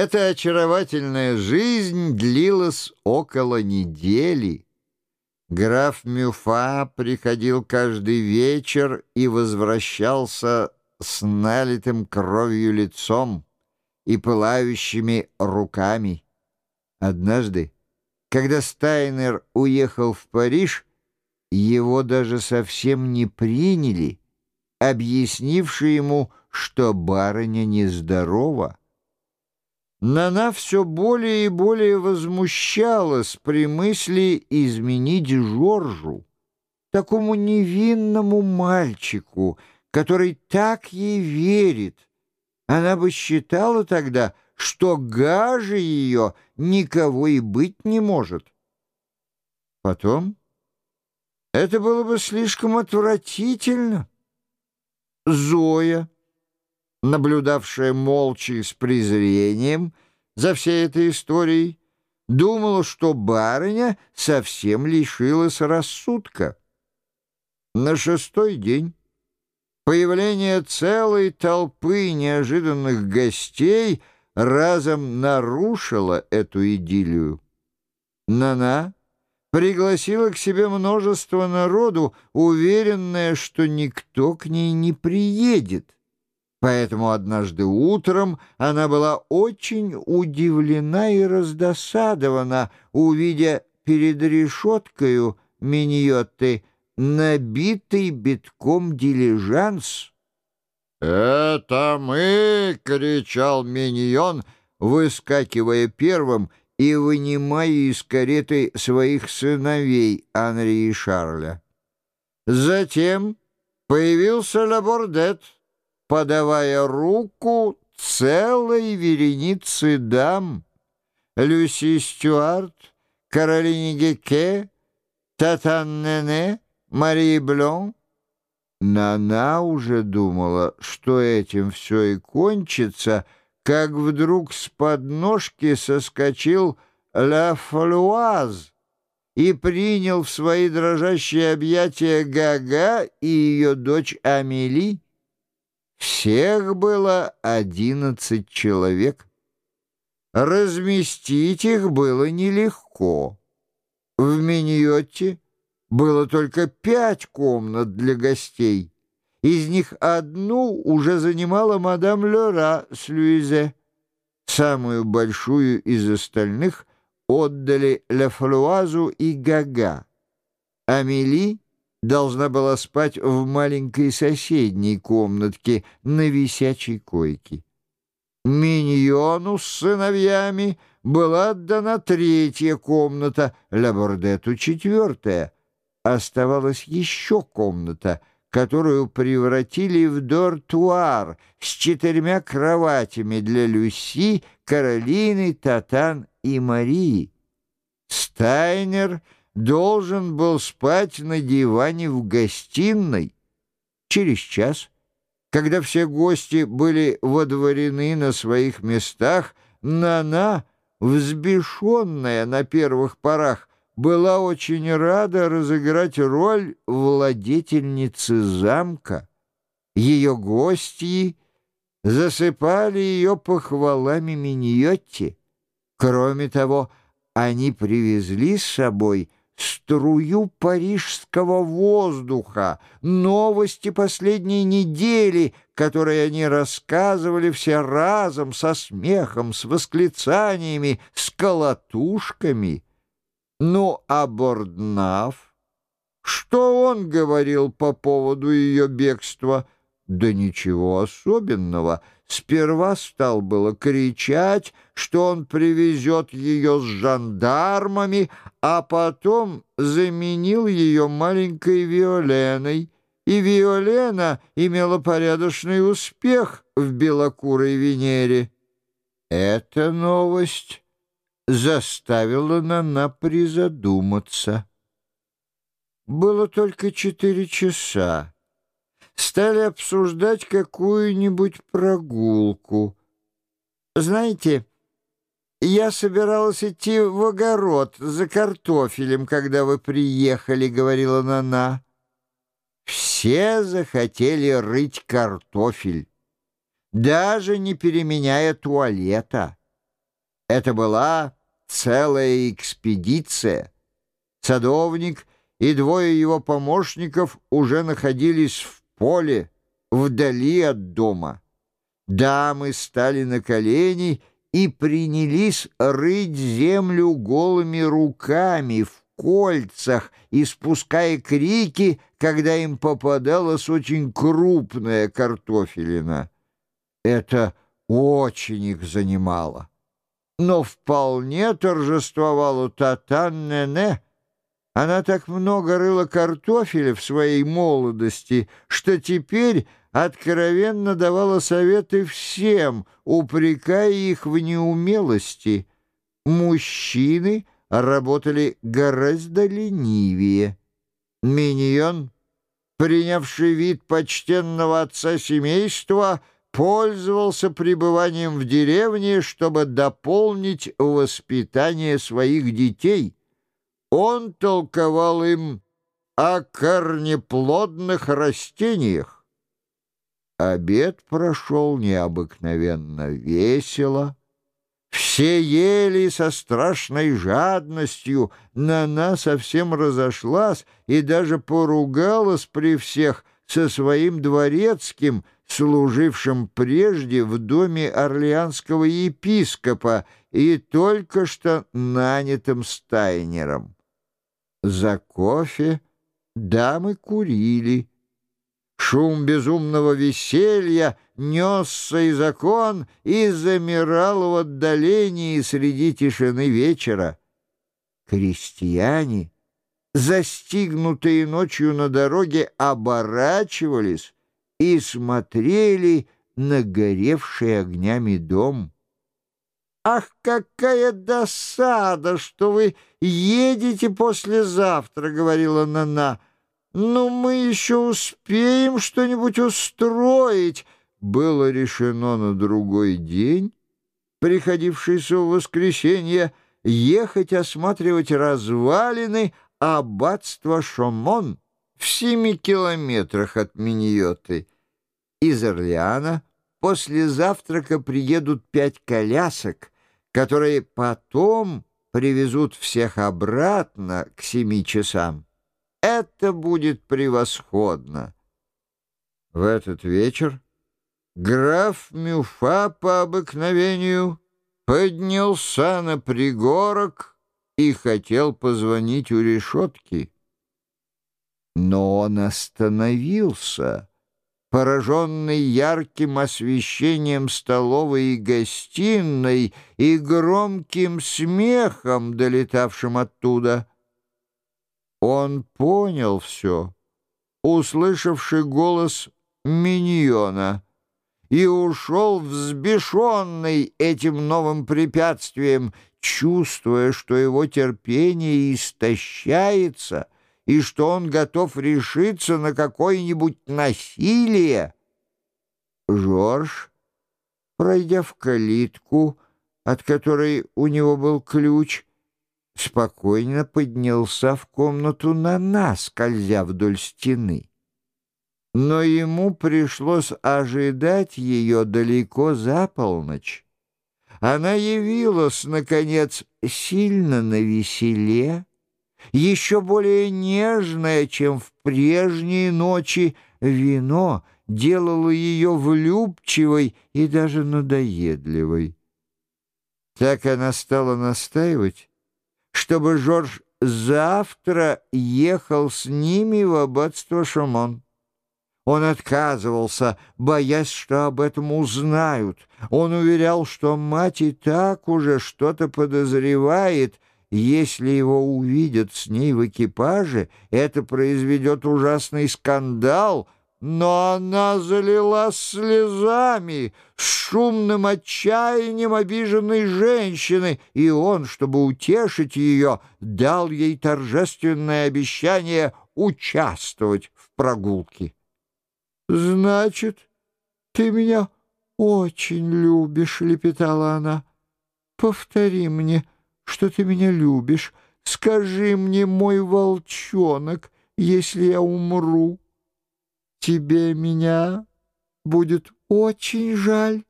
Эта очаровательная жизнь длилась около недели. Граф Мюфа приходил каждый вечер и возвращался с налитым кровью лицом и пылающими руками. Однажды, когда Стайнер уехал в Париж, его даже совсем не приняли, объяснивши ему, что барыня нездорова. Нана все более и более возмущалась при мысли изменить Жоржу, такому невинному мальчику, который так ей верит. Она бы считала тогда, что гаже ее никого и быть не может. Потом это было бы слишком отвратительно. Зоя наблюдавшая молча и с презрением за всей этой историей, думала, что барыня совсем лишилась рассудка. На шестой день появление целой толпы неожиданных гостей разом нарушило эту идиллию. Нана пригласила к себе множество народу, уверенная, что никто к ней не приедет. Поэтому однажды утром она была очень удивлена и раздосадована, увидя перед решеткою миньоты набитый битком дилижанс. «Это мы!» — кричал миньон, выскакивая первым и вынимая из кареты своих сыновей Анри и Шарля. Затем появился Лабордет — подавая руку целой вереницы дам. Люси Стюарт, Каролине Геке, Татан Нене, Марии Блон. Нана уже думала, что этим все и кончится, как вдруг с подножки соскочил Ла Фалуаз и принял в свои дрожащие объятия Гага и ее дочь Амели. Всех было одиннадцать человек. Разместить их было нелегко. В Миньотте было только пять комнат для гостей. Из них одну уже занимала мадам Лера с Люизе. Самую большую из остальных отдали Лефлуазу и Гага. Амели должна была спать в маленькой соседней комнатке на висячей койке. Миньону с сыновьями была отдана третья комната, Лабордету четвертая. Оставалась еще комната, которую превратили в дортуар с четырьмя кроватями для Люси, Каролины, Татан и Марии. Стайнер — должен был спать на диване в гостиной. Через час, когда все гости были водворены на своих местах, Нана, взбешенная на первых порах, была очень рада разыграть роль владетельницы замка. Ее гости засыпали ее похвалами Миньотти. Кроме того, они привезли с собой струю парижского воздуха, новости последней недели, которые они рассказывали все разом, со смехом, с восклицаниями, с колотушками. Ну, а Борднав? Что он говорил по поводу ее бегства? Да ничего особенного — Сперва стал было кричать, что он привезет ее с жандармами, а потом заменил ее маленькой Виоленой, и Виолена имела порядочный успех в белокурой Венере. Эта новость заставила Нана призадуматься. Было только четыре часа стали обсуждать какую-нибудь прогулку. Знаете, я собиралась идти в огород за картофелем, когда вы приехали, — говорила Нана. Все захотели рыть картофель, даже не переменяя туалета. Это была целая экспедиция. Садовник и двое его помощников уже находились в поле, вдали от дома. Дамы стали на колени и принялись рыть землю голыми руками в кольцах, испуская крики, когда им попадалась очень крупная картофелина. Это очень их занимало. Но вполне торжествовала Татан-Нене. Она так много рыла картофеля в своей молодости, что теперь откровенно давала советы всем, упрекая их в неумелости. Мужчины работали гораздо ленивее. Миньон, принявший вид почтенного отца семейства, пользовался пребыванием в деревне, чтобы дополнить воспитание своих детей. Он толковал им о корнеплодных растениях. Обед прошел необыкновенно весело. Все ели со страшной жадностью, Нана совсем разошлась и даже поругалась при всех со своим дворецким, служившим прежде в доме орлеанского епископа и только что нанятым стайнером. За кофе дамы курили. Шум безумного веселья несся из окон и замирал в отдалении среди тишины вечера. Крестьяне, застигнутые ночью на дороге, оборачивались и смотрели на горевший огнями дом. «Ах, какая досада, что вы едете послезавтра!» — говорила Нана. «Ну, мы еще успеем что-нибудь устроить!» Было решено на другой день, приходившийся в воскресенье, ехать осматривать развалины аббатства Шомон в семи километрах от Миньоты. Из Орлеана после завтрака приедут пять колясок, которые потом привезут всех обратно к семи часам. Это будет превосходно. В этот вечер граф Мюфа по обыкновению поднялся на пригорок и хотел позвонить у решетки. Но он остановился, пораженный ярким освещением столовой и гостиной и громким смехом, долетавшим оттуда. Он понял все, услышавший голос миньона, и ушел взбешенный этим новым препятствием, чувствуя, что его терпение истощается — и что он готов решиться на какое-нибудь насилие. Жорж, пройдя в калитку, от которой у него был ключ, спокойно поднялся в комнату на нас, скользя вдоль стены. Но ему пришлось ожидать ее далеко за полночь. Она явилась, наконец, сильно навеселе, еще более нежное, чем в прежние ночи, вино делало ее влюбчивой и даже надоедливой. Так она стала настаивать, чтобы Жорж завтра ехал с ними в аббатство Шамон. Он отказывался, боясь, что об этом узнают. Он уверял, что мать и так уже что-то подозревает — если его увидят с ней в экипаже, это произведет ужасный скандал, но она залилась слезами, с шумным отчаянием обиженной женщины, и он, чтобы утешить ее, дал ей торжественное обещание участвовать в прогулке. «Значит, ты меня очень любишь», — лепетала она. «Повтори мне» что ты меня любишь. Скажи мне, мой волчонок, если я умру, тебе меня будет очень жаль».